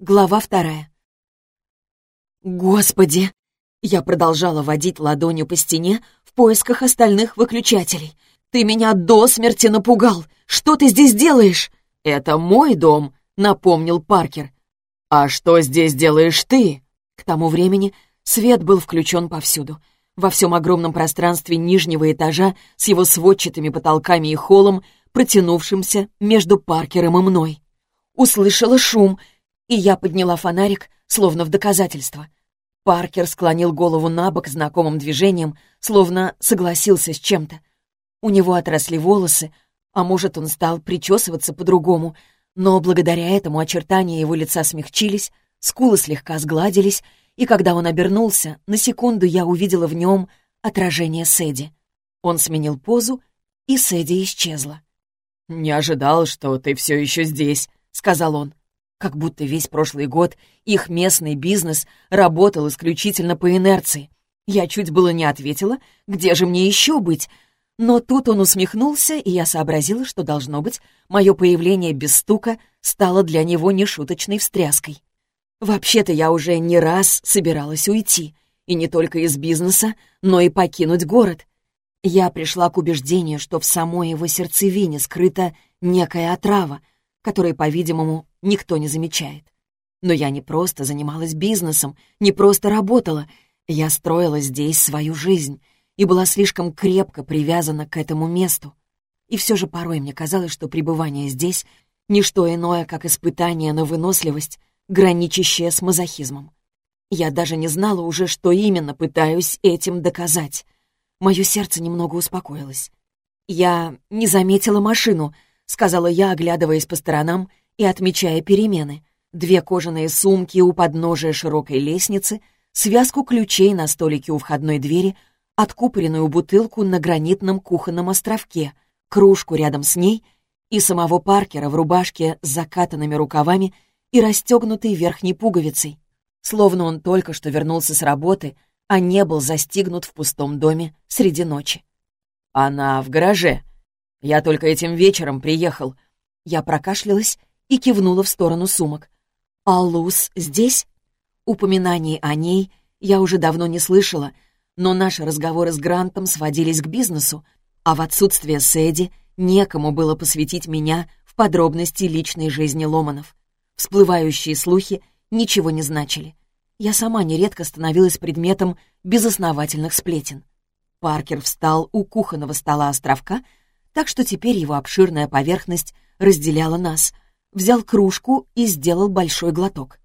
Глава вторая. «Господи!» Я продолжала водить ладонью по стене в поисках остальных выключателей. «Ты меня до смерти напугал! Что ты здесь делаешь?» «Это мой дом», — напомнил Паркер. «А что здесь делаешь ты?» К тому времени свет был включен повсюду. Во всем огромном пространстве нижнего этажа с его сводчатыми потолками и холлом, протянувшимся между Паркером и мной. Услышала шум — и я подняла фонарик, словно в доказательство. Паркер склонил голову на бок знакомым движением, словно согласился с чем-то. У него отросли волосы, а может, он стал причесываться по-другому, но благодаря этому очертания его лица смягчились, скулы слегка сгладились, и когда он обернулся, на секунду я увидела в нем отражение Сэдди. Он сменил позу, и Сэдди исчезла. «Не ожидал, что ты все еще здесь», — сказал он. Как будто весь прошлый год их местный бизнес работал исключительно по инерции. Я чуть было не ответила, где же мне еще быть? Но тут он усмехнулся, и я сообразила, что, должно быть, мое появление без стука стало для него нешуточной встряской. Вообще-то я уже не раз собиралась уйти, и не только из бизнеса, но и покинуть город. Я пришла к убеждению, что в самой его сердцевине скрыта некая отрава, которой, по-видимому, никто не замечает. Но я не просто занималась бизнесом, не просто работала, я строила здесь свою жизнь и была слишком крепко привязана к этому месту. И все же порой мне казалось, что пребывание здесь — ничто иное, как испытание на выносливость, граничащее с мазохизмом. Я даже не знала уже, что именно пытаюсь этим доказать. Мое сердце немного успокоилось. «Я не заметила машину», — сказала я, оглядываясь по сторонам и отмечая перемены. Две кожаные сумки у подножия широкой лестницы, связку ключей на столике у входной двери, откупоренную бутылку на гранитном кухонном островке, кружку рядом с ней и самого Паркера в рубашке с закатанными рукавами и расстегнутой верхней пуговицей, словно он только что вернулся с работы, а не был застигнут в пустом доме среди ночи. «Она в гараже. Я только этим вечером приехал». Я прокашлялась и кивнула в сторону сумок. «А Луз здесь?» Упоминаний о ней я уже давно не слышала, но наши разговоры с Грантом сводились к бизнесу, а в отсутствие Сэдди некому было посвятить меня в подробности личной жизни Ломанов. Всплывающие слухи ничего не значили. Я сама нередко становилась предметом безосновательных сплетен. Паркер встал у кухонного стола островка, так что теперь его обширная поверхность разделяла нас — взял кружку и сделал большой глоток.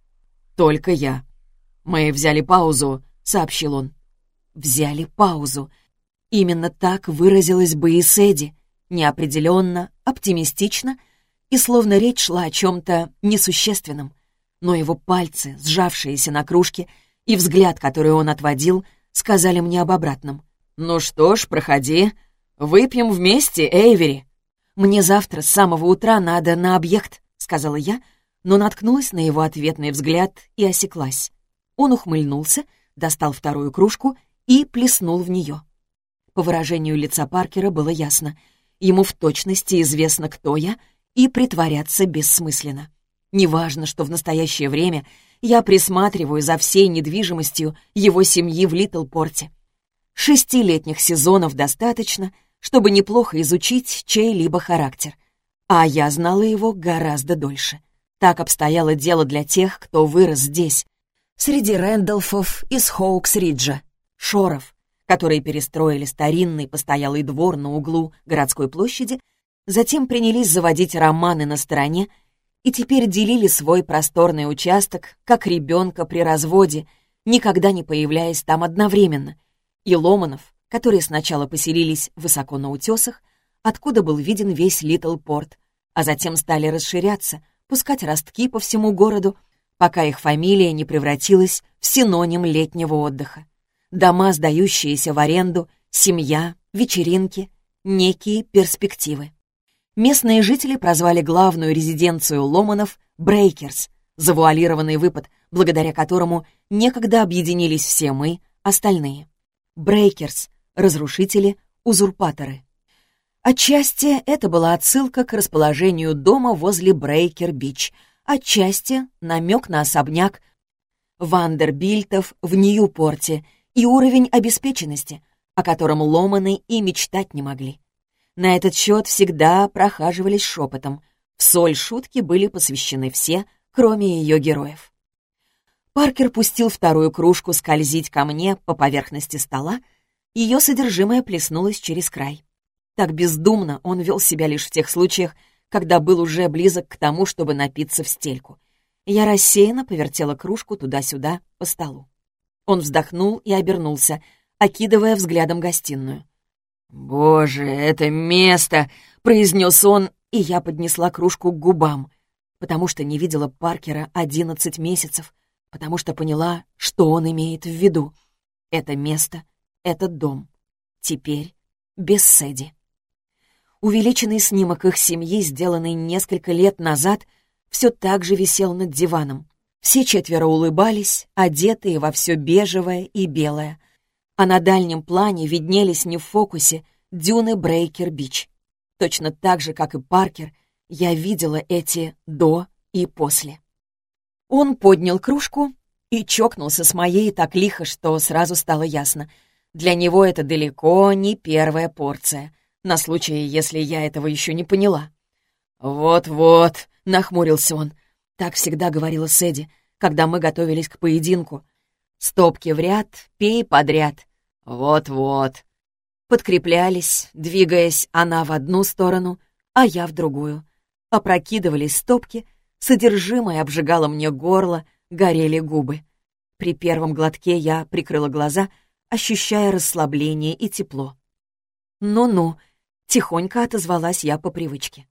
«Только я. Мы взяли паузу», — сообщил он. «Взяли паузу». Именно так выразилась бы и Сэдди, неопределенно, оптимистично, и словно речь шла о чем-то несущественном. Но его пальцы, сжавшиеся на кружке, и взгляд, который он отводил, сказали мне об обратном. «Ну что ж, проходи. Выпьем вместе, Эйвери». «Мне завтра с самого утра надо на объект», сказала я, но наткнулась на его ответный взгляд и осеклась. Он ухмыльнулся, достал вторую кружку и плеснул в нее. По выражению лица Паркера было ясно. Ему в точности известно, кто я, и притворяться бессмысленно. Неважно, что в настоящее время я присматриваю за всей недвижимостью его семьи в Литлпорте. Шести летних сезонов достаточно, чтобы неплохо изучить чей-либо характер. А я знала его гораздо дольше. Так обстояло дело для тех, кто вырос здесь, среди Рэндалфов из Хоукс-Риджа, Шоров, которые перестроили старинный постоялый двор на углу городской площади, затем принялись заводить романы на стороне и теперь делили свой просторный участок, как ребенка при разводе, никогда не появляясь там одновременно, и Ломанов, которые сначала поселились высоко на утесах, откуда был виден весь Литл-Порт, а затем стали расширяться, пускать ростки по всему городу, пока их фамилия не превратилась в синоним летнего отдыха. Дома, сдающиеся в аренду, семья, вечеринки, некие перспективы. Местные жители прозвали главную резиденцию Ломанов «Брейкерс», завуалированный выпад, благодаря которому некогда объединились все мы, остальные. Брейкерс — разрушители, узурпаторы. Отчасти это была отсылка к расположению дома возле Брейкер-Бич, отчасти намек на особняк Вандербильтов в Ньюпорте и уровень обеспеченности, о котором Ломаны и мечтать не могли. На этот счет всегда прохаживались шепотом. В соль шутки были посвящены все, кроме ее героев. Паркер пустил вторую кружку скользить ко мне по поверхности стола, ее содержимое плеснулось через край. Так бездумно он вел себя лишь в тех случаях, когда был уже близок к тому, чтобы напиться в стельку. Я рассеянно повертела кружку туда-сюда по столу. Он вздохнул и обернулся, окидывая взглядом гостиную. «Боже, это место!» — произнес он, и я поднесла кружку к губам, потому что не видела Паркера одиннадцать месяцев, потому что поняла, что он имеет в виду. Это место, этот дом. Теперь без Сэдди. Увеличенный снимок их семьи, сделанный несколько лет назад, все так же висел над диваном. Все четверо улыбались, одетые во все бежевое и белое — а на дальнем плане виднелись не в фокусе дюны Брейкер-Бич. Точно так же, как и Паркер, я видела эти «до» и «после». Он поднял кружку и чокнулся с моей так лихо, что сразу стало ясно. Для него это далеко не первая порция, на случай, если я этого еще не поняла. «Вот-вот», — нахмурился он, — так всегда говорила Сэдди, когда мы готовились к поединку — Стопки в ряд, пей подряд. Вот-вот. Подкреплялись, двигаясь она в одну сторону, а я в другую. Опрокидывались стопки, содержимое обжигало мне горло, горели губы. При первом глотке я прикрыла глаза, ощущая расслабление и тепло. «Ну-ну», — тихонько отозвалась я по привычке.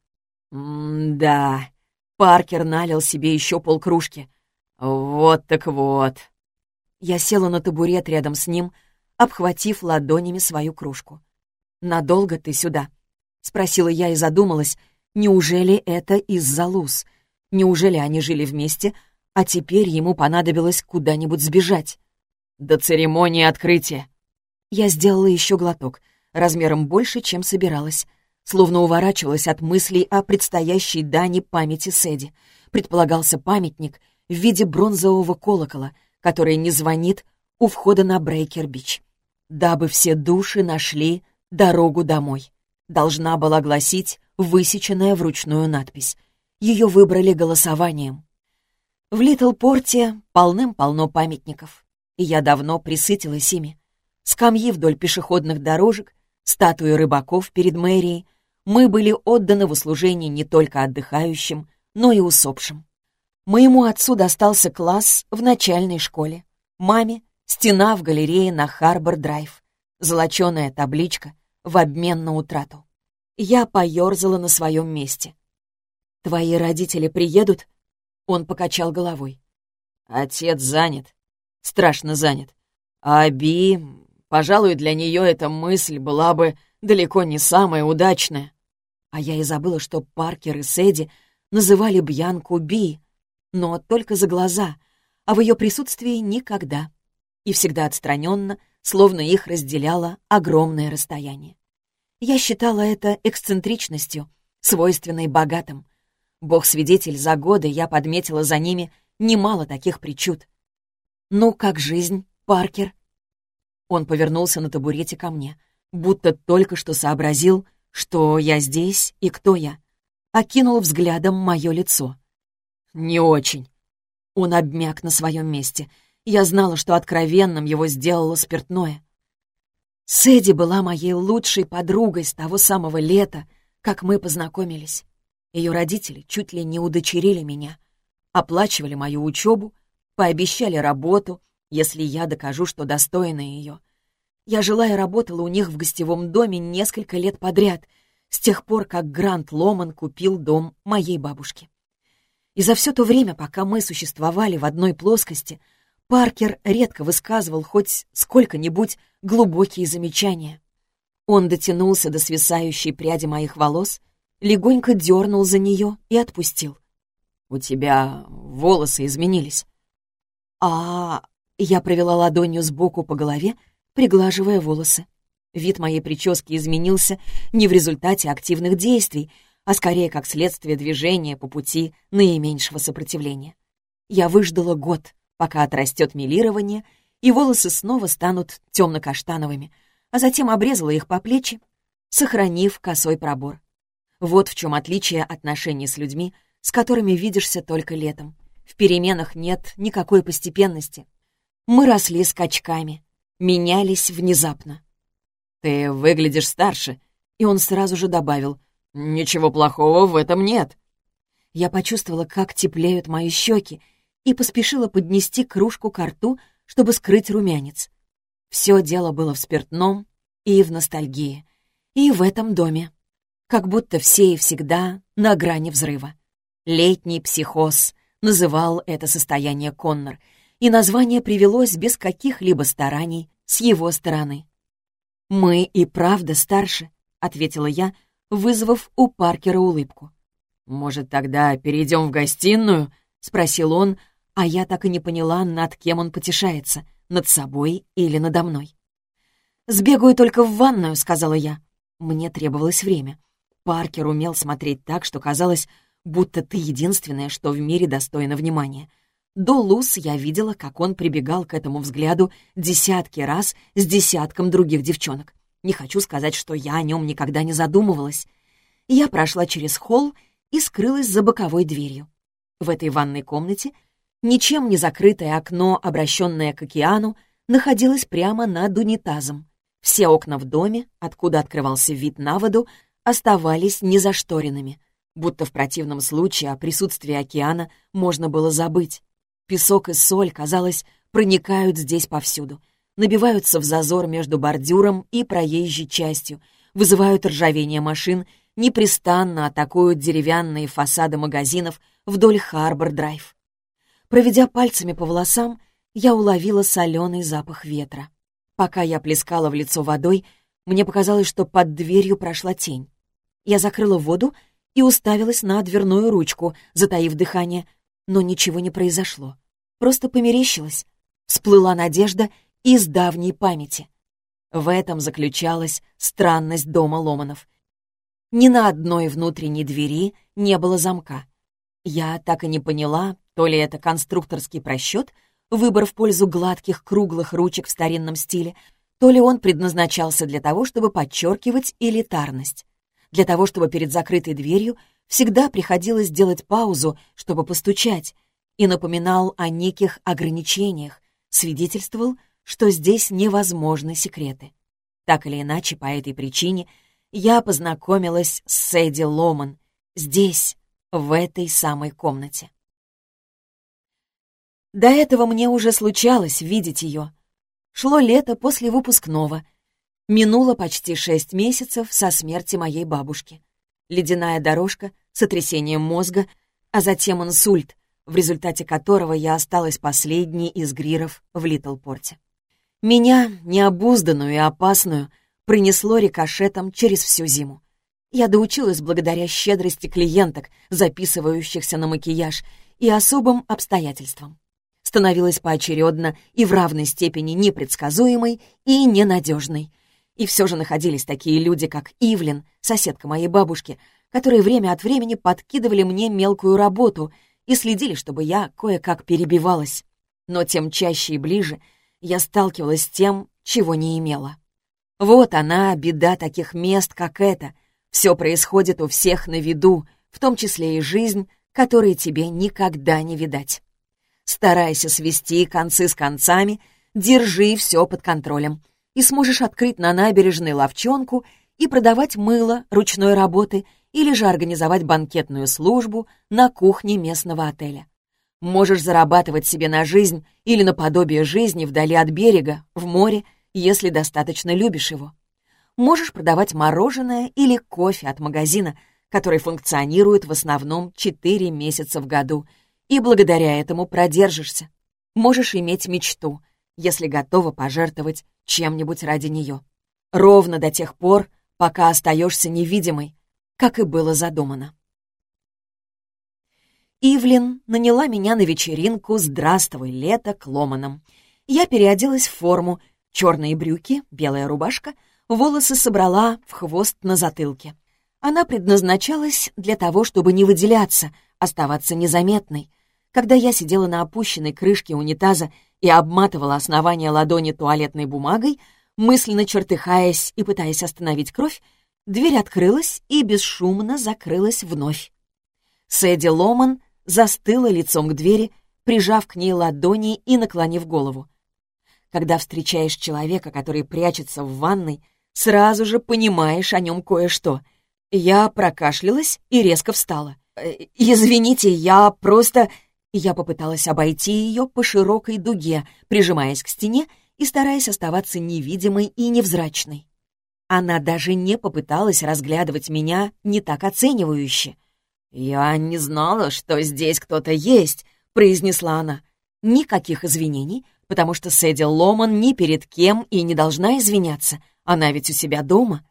«М-да», — Паркер налил себе еще полкружки. «Вот так вот». Я села на табурет рядом с ним, обхватив ладонями свою кружку. «Надолго ты сюда?» — спросила я и задумалась, неужели это из-за Луз? Неужели они жили вместе, а теперь ему понадобилось куда-нибудь сбежать? «До церемонии открытия!» Я сделала еще глоток, размером больше, чем собиралась, словно уворачивалась от мыслей о предстоящей дани памяти Сэдди. Предполагался памятник в виде бронзового колокола — который не звонит у входа на Брейкер-Бич. Дабы все души нашли дорогу домой. Должна была гласить высеченная вручную надпись. Ее выбрали голосованием. В Литл-Порте полным-полно памятников, и я давно присытилась ими. Скамьи вдоль пешеходных дорожек, статуи рыбаков перед мэрией. Мы были отданы в услужение не только отдыхающим, но и усопшим. Моему отцу достался класс в начальной школе. Маме — стена в галерее на Харбор-драйв. Золоченая табличка в обмен на утрату. Я поерзала на своем месте. «Твои родители приедут?» Он покачал головой. «Отец занят. Страшно занят. А Би, пожалуй, для нее эта мысль была бы далеко не самая удачная. А я и забыла, что Паркер и Сэдди называли Бьянку Би, но только за глаза, а в ее присутствии никогда. И всегда отстраненно, словно их разделяло огромное расстояние. Я считала это эксцентричностью, свойственной богатым. Бог-свидетель, за годы я подметила за ними немало таких причуд. «Ну, как жизнь, Паркер?» Он повернулся на табурете ко мне, будто только что сообразил, что я здесь и кто я. Окинул взглядом мое лицо. «Не очень». Он обмяк на своем месте. Я знала, что откровенным его сделало спиртное. Сэдди была моей лучшей подругой с того самого лета, как мы познакомились. Ее родители чуть ли не удочерили меня, оплачивали мою учебу, пообещали работу, если я докажу, что достойна ее. Я жила и работала у них в гостевом доме несколько лет подряд, с тех пор, как Грант Ломан купил дом моей бабушки. И за все то время, пока мы существовали в одной плоскости, Паркер редко высказывал хоть сколько-нибудь глубокие замечания. Он дотянулся до свисающей пряди моих волос, легонько дернул за нее и отпустил. «У тебя волосы изменились». А, Я провела ладонью сбоку по голове, приглаживая волосы. Вид моей прически изменился не в результате активных действий, а скорее как следствие движения по пути наименьшего сопротивления. Я выждала год, пока отрастет милирование, и волосы снова станут темно-каштановыми, а затем обрезала их по плечи, сохранив косой пробор. Вот в чем отличие отношений с людьми, с которыми видишься только летом. В переменах нет никакой постепенности. Мы росли скачками, менялись внезапно. «Ты выглядишь старше», и он сразу же добавил, «Ничего плохого в этом нет». Я почувствовала, как теплеют мои щеки, и поспешила поднести кружку к рту, чтобы скрыть румянец. Все дело было в спиртном и в ностальгии, и в этом доме. Как будто все и всегда на грани взрыва. «Летний психоз» называл это состояние Коннор, и название привелось без каких-либо стараний с его стороны. «Мы и правда старше», — ответила я, вызвав у Паркера улыбку. «Может, тогда перейдем в гостиную?» — спросил он, а я так и не поняла, над кем он потешается, над собой или надо мной. «Сбегаю только в ванную», — сказала я. Мне требовалось время. Паркер умел смотреть так, что казалось, будто ты единственное, что в мире достойно внимания. До Лус я видела, как он прибегал к этому взгляду десятки раз с десятком других девчонок. Не хочу сказать, что я о нем никогда не задумывалась. Я прошла через холл и скрылась за боковой дверью. В этой ванной комнате ничем не закрытое окно, обращенное к океану, находилось прямо над унитазом. Все окна в доме, откуда открывался вид на воду, оставались незашторенными, будто в противном случае о присутствии океана можно было забыть. Песок и соль, казалось, проникают здесь повсюду — набиваются в зазор между бордюром и проезжей частью, вызывают ржавение машин, непрестанно атакуют деревянные фасады магазинов вдоль Харбор-драйв. Проведя пальцами по волосам, я уловила соленый запах ветра. Пока я плескала в лицо водой, мне показалось, что под дверью прошла тень. Я закрыла воду и уставилась на дверную ручку, затаив дыхание, но ничего не произошло. Просто померещилась. Всплыла надежда, из давней памяти. В этом заключалась странность дома Ломанов. Ни на одной внутренней двери не было замка. Я так и не поняла, то ли это конструкторский просчет, выбор в пользу гладких круглых ручек в старинном стиле, то ли он предназначался для того, чтобы подчеркивать элитарность. Для того, чтобы перед закрытой дверью всегда приходилось делать паузу, чтобы постучать, и напоминал о неких ограничениях, свидетельствовал, что здесь невозможны секреты. Так или иначе, по этой причине я познакомилась с Сэдди Ломан здесь, в этой самой комнате. До этого мне уже случалось видеть ее. Шло лето после выпускного. Минуло почти шесть месяцев со смерти моей бабушки. Ледяная дорожка, сотрясение мозга, а затем инсульт, в результате которого я осталась последней из гриров в Литлпорте. Меня, необузданную и опасную, принесло рикошетом через всю зиму. Я доучилась благодаря щедрости клиенток, записывающихся на макияж, и особым обстоятельствам. Становилась поочередно и в равной степени непредсказуемой и ненадежной. И все же находились такие люди, как Ивлин, соседка моей бабушки, которые время от времени подкидывали мне мелкую работу и следили, чтобы я кое-как перебивалась. Но тем чаще и ближе — я сталкивалась с тем, чего не имела. Вот она, беда таких мест, как это. Все происходит у всех на виду, в том числе и жизнь, которой тебе никогда не видать. Старайся свести концы с концами, держи все под контролем, и сможешь открыть на набережной ловчонку и продавать мыло ручной работы или же организовать банкетную службу на кухне местного отеля. Можешь зарабатывать себе на жизнь или на подобие жизни вдали от берега, в море, если достаточно любишь его. Можешь продавать мороженое или кофе от магазина, который функционирует в основном 4 месяца в году, и благодаря этому продержишься. Можешь иметь мечту, если готова пожертвовать чем-нибудь ради нее. Ровно до тех пор, пока остаешься невидимой, как и было задумано. Ивлин наняла меня на вечеринку «Здравствуй, лето» к Ломанам. Я переоделась в форму, черные брюки, белая рубашка, волосы собрала в хвост на затылке. Она предназначалась для того, чтобы не выделяться, оставаться незаметной. Когда я сидела на опущенной крышке унитаза и обматывала основание ладони туалетной бумагой, мысленно чертыхаясь и пытаясь остановить кровь, дверь открылась и бесшумно закрылась вновь. Сэдди Ломан застыла лицом к двери, прижав к ней ладони и наклонив голову. Когда встречаешь человека, который прячется в ванной, сразу же понимаешь о нем кое-что. Я прокашлялась и резко встала. «Э, «Извините, я просто...» Я попыталась обойти ее по широкой дуге, прижимаясь к стене и стараясь оставаться невидимой и невзрачной. Она даже не попыталась разглядывать меня не так оценивающе. «Я не знала, что здесь кто-то есть», — произнесла она. Никаких извинений, потому что Сэдди Ломан ни перед кем и не должна извиняться. Она ведь у себя дома.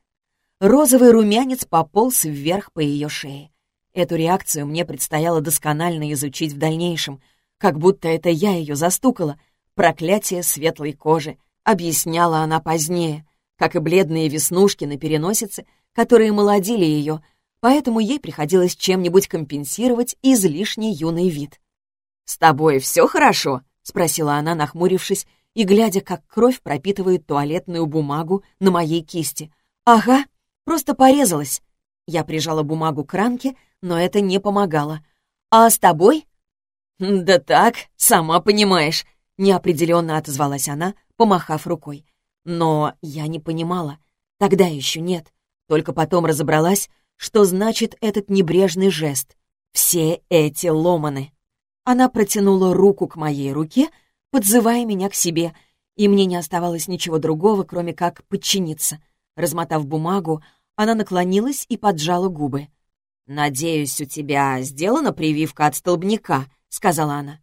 Розовый румянец пополз вверх по ее шее. Эту реакцию мне предстояло досконально изучить в дальнейшем, как будто это я ее застукала. Проклятие светлой кожи, объясняла она позднее, как и бледные веснушки на переносице, которые молодили ее, поэтому ей приходилось чем-нибудь компенсировать излишний юный вид. «С тобой все хорошо?» — спросила она, нахмурившись и глядя, как кровь пропитывает туалетную бумагу на моей кисти. «Ага, просто порезалась». Я прижала бумагу к ранке, но это не помогало. «А с тобой?» «Да так, сама понимаешь», — неопределенно отозвалась она, помахав рукой. Но я не понимала. Тогда еще нет. Только потом разобралась, что значит этот небрежный жест? Все эти ломаны. Она протянула руку к моей руке, подзывая меня к себе, и мне не оставалось ничего другого, кроме как подчиниться. Размотав бумагу, она наклонилась и поджала губы. «Надеюсь, у тебя сделана прививка от столбняка», — сказала она.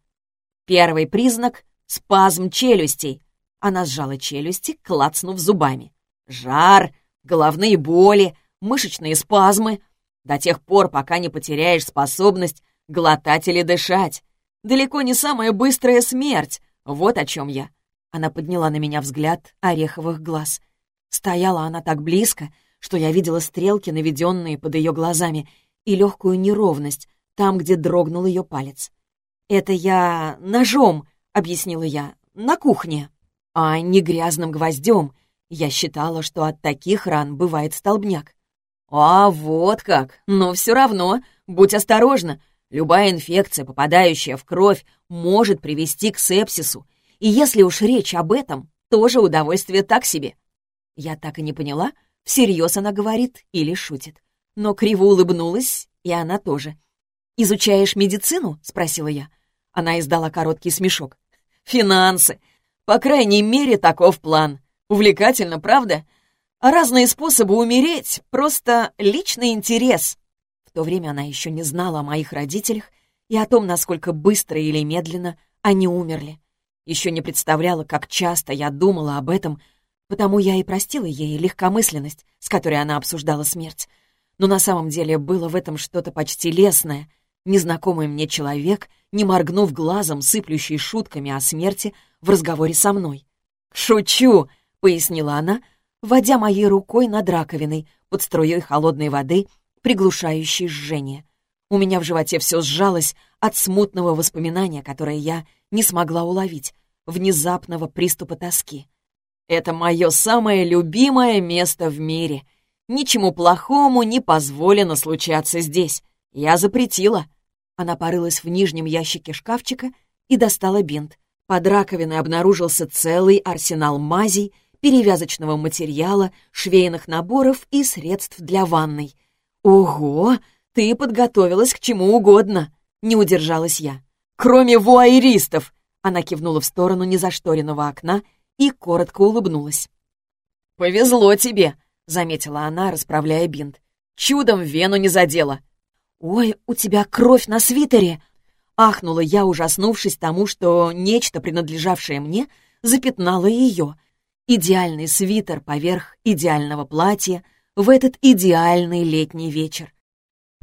«Первый признак — спазм челюстей». Она сжала челюсти, клацнув зубами. «Жар, головные боли, мышечные спазмы, до тех пор, пока не потеряешь способность глотать или дышать. Далеко не самая быстрая смерть. Вот о чем я. Она подняла на меня взгляд ореховых глаз. Стояла она так близко, что я видела стрелки, наведенные под ее глазами, и легкую неровность там, где дрогнул ее палец. «Это я ножом», — объяснила я, — «на кухне, а не грязным гвоздем. Я считала, что от таких ран бывает столбняк. «А вот как! Но все равно, будь осторожна. Любая инфекция, попадающая в кровь, может привести к сепсису. И если уж речь об этом, тоже удовольствие так себе». Я так и не поняла, всерьез она говорит или шутит. Но криво улыбнулась, и она тоже. «Изучаешь медицину?» — спросила я. Она издала короткий смешок. «Финансы. По крайней мере, таков план. Увлекательно, правда?» А разные способы умереть — просто личный интерес. В то время она еще не знала о моих родителях и о том, насколько быстро или медленно они умерли. Еще не представляла, как часто я думала об этом, потому я и простила ей легкомысленность, с которой она обсуждала смерть. Но на самом деле было в этом что-то почти лесное. Незнакомый мне человек, не моргнув глазом, сыплющий шутками о смерти в разговоре со мной. «Шучу!» — пояснила она — водя моей рукой над раковиной под струей холодной воды, приглушающей жжение. У меня в животе все сжалось от смутного воспоминания, которое я не смогла уловить, внезапного приступа тоски. Это мое самое любимое место в мире. Ничему плохому не позволено случаться здесь. Я запретила. Она порылась в нижнем ящике шкафчика и достала бинт. Под раковиной обнаружился целый арсенал мазей — перевязочного материала, швейных наборов и средств для ванной. «Ого! Ты подготовилась к чему угодно!» — не удержалась я. «Кроме вуайеристов!» — она кивнула в сторону незашторенного окна и коротко улыбнулась. «Повезло тебе!» — заметила она, расправляя бинт. «Чудом вену не задела!» «Ой, у тебя кровь на свитере!» Ахнула я, ужаснувшись тому, что нечто, принадлежавшее мне, запятнало ее — идеальный свитер поверх идеального платья в этот идеальный летний вечер.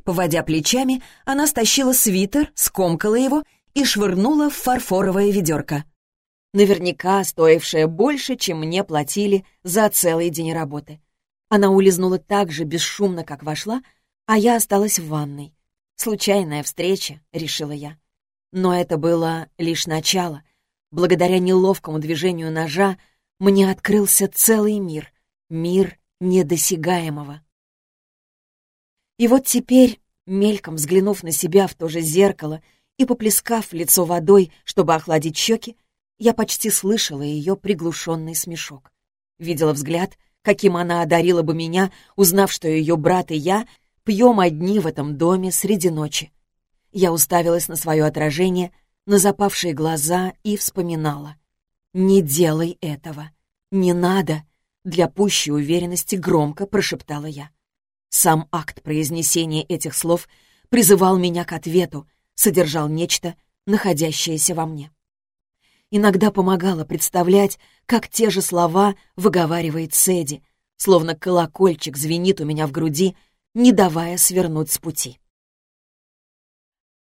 Поводя плечами, она стащила свитер, скомкала его и швырнула в фарфоровое ведерко. Наверняка стоившее больше, чем мне платили за целый день работы. Она улизнула так же бесшумно, как вошла, а я осталась в ванной. Случайная встреча, решила я. Но это было лишь начало. Благодаря неловкому движению ножа мне открылся целый мир, мир недосягаемого. И вот теперь, мельком взглянув на себя в то же зеркало и поплескав лицо водой, чтобы охладить щеки, я почти слышала ее приглушенный смешок. Видела взгляд, каким она одарила бы меня, узнав, что ее брат и я пьем одни в этом доме среди ночи. Я уставилась на свое отражение, на запавшие глаза и вспоминала. «Не делай этого! Не надо!» Для пущей уверенности громко прошептала я. Сам акт произнесения этих слов призывал меня к ответу, содержал нечто, находящееся во мне. Иногда помогало представлять, как те же слова выговаривает Сэдди, словно колокольчик звенит у меня в груди, не давая свернуть с пути.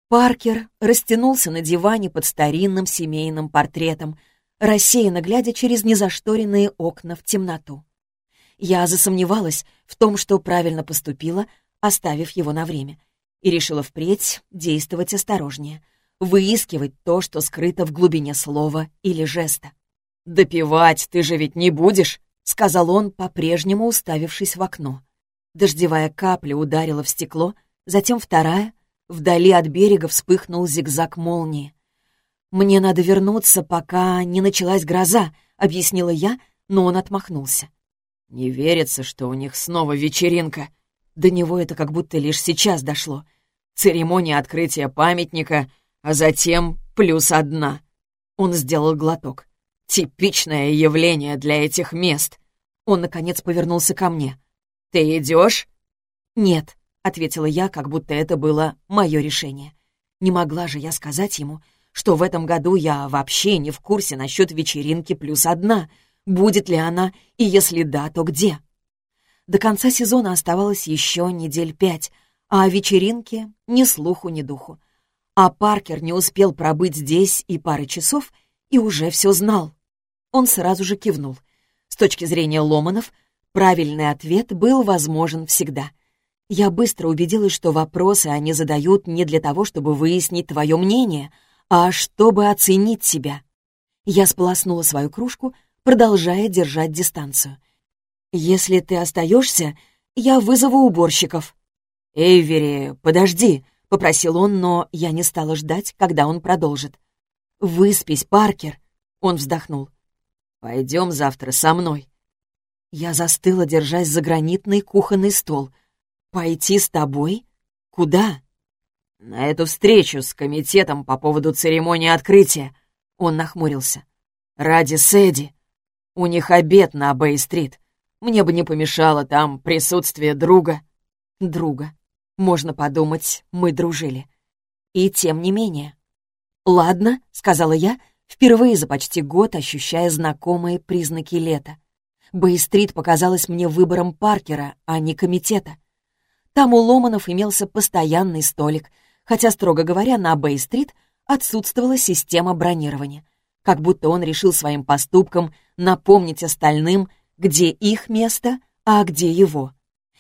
Паркер растянулся на диване под старинным семейным портретом, рассеянно глядя через незашторенные окна в темноту. Я засомневалась в том, что правильно поступила, оставив его на время, и решила впредь действовать осторожнее, выискивать то, что скрыто в глубине слова или жеста. «Допивать ты же ведь не будешь», — сказал он, по-прежнему уставившись в окно. Дождевая капля ударила в стекло, затем вторая. Вдали от берега вспыхнул зигзаг молнии. «Мне надо вернуться, пока не началась гроза», — объяснила я, но он отмахнулся. «Не верится, что у них снова вечеринка». До него это как будто лишь сейчас дошло. Церемония открытия памятника, а затем плюс одна. Он сделал глоток. Типичное явление для этих мест. Он, наконец, повернулся ко мне. «Ты идешь?» «Нет», — ответила я, как будто это было мое решение. Не могла же я сказать ему, что в этом году я вообще не в курсе насчет вечеринки плюс одна, будет ли она, и если да, то где. До конца сезона оставалось еще недель пять, а о вечеринке ни слуху, ни духу. А Паркер не успел пробыть здесь и пары часов, и уже все знал. Он сразу же кивнул. С точки зрения Ломанов, Правильный ответ был возможен всегда. Я быстро убедилась, что вопросы они задают не для того, чтобы выяснить твое мнение, а чтобы оценить себя. Я сполоснула свою кружку, продолжая держать дистанцию. «Если ты остаешься, я вызову уборщиков». «Эйвери, подожди», — попросил он, но я не стала ждать, когда он продолжит. «Выспись, Паркер», — он вздохнул. «Пойдем завтра со мной». Я застыла, держась за гранитный кухонный стол. «Пойти с тобой? Куда?» «На эту встречу с комитетом по поводу церемонии открытия», — он нахмурился. «Ради Сэдди. У них обед на Бэй-стрит. Мне бы не помешало там присутствие друга». «Друга. Можно подумать, мы дружили. И тем не менее». «Ладно», — сказала я, впервые за почти год ощущая знакомые признаки лета. Бэй-стрит показалась мне выбором Паркера, а не комитета. Там у Ломанов имелся постоянный столик, хотя, строго говоря, на Бэй-стрит отсутствовала система бронирования. Как будто он решил своим поступком напомнить остальным, где их место, а где его.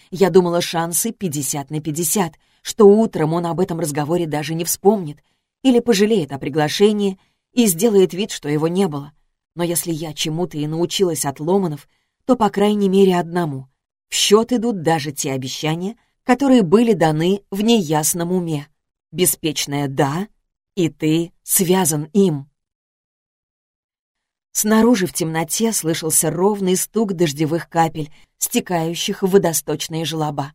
Я думала, шансы 50 на 50, что утром он об этом разговоре даже не вспомнит или пожалеет о приглашении и сделает вид, что его не было. Но если я чему-то и научилась от Ломанов — то, по крайней мере, одному. В счет идут даже те обещания, которые были даны в неясном уме. Беспечное «да», и ты связан им. Снаружи в темноте слышался ровный стук дождевых капель, стекающих в водосточные желоба.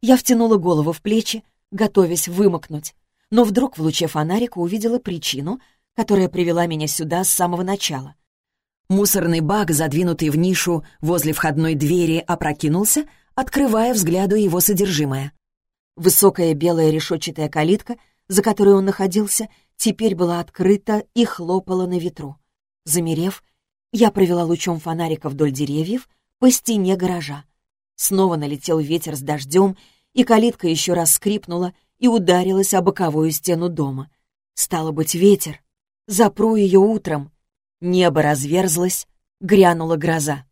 Я втянула голову в плечи, готовясь вымокнуть, но вдруг в луче фонарика увидела причину, которая привела меня сюда с самого начала — Мусорный бак, задвинутый в нишу возле входной двери, опрокинулся, открывая взгляду его содержимое. Высокая белая решетчатая калитка, за которой он находился, теперь была открыта и хлопала на ветру. Замерев, я провела лучом фонарика вдоль деревьев по стене гаража. Снова налетел ветер с дождем, и калитка еще раз скрипнула и ударилась о боковую стену дома. Стало быть, ветер. Запру ее утром, Небо разверзлось, грянула гроза.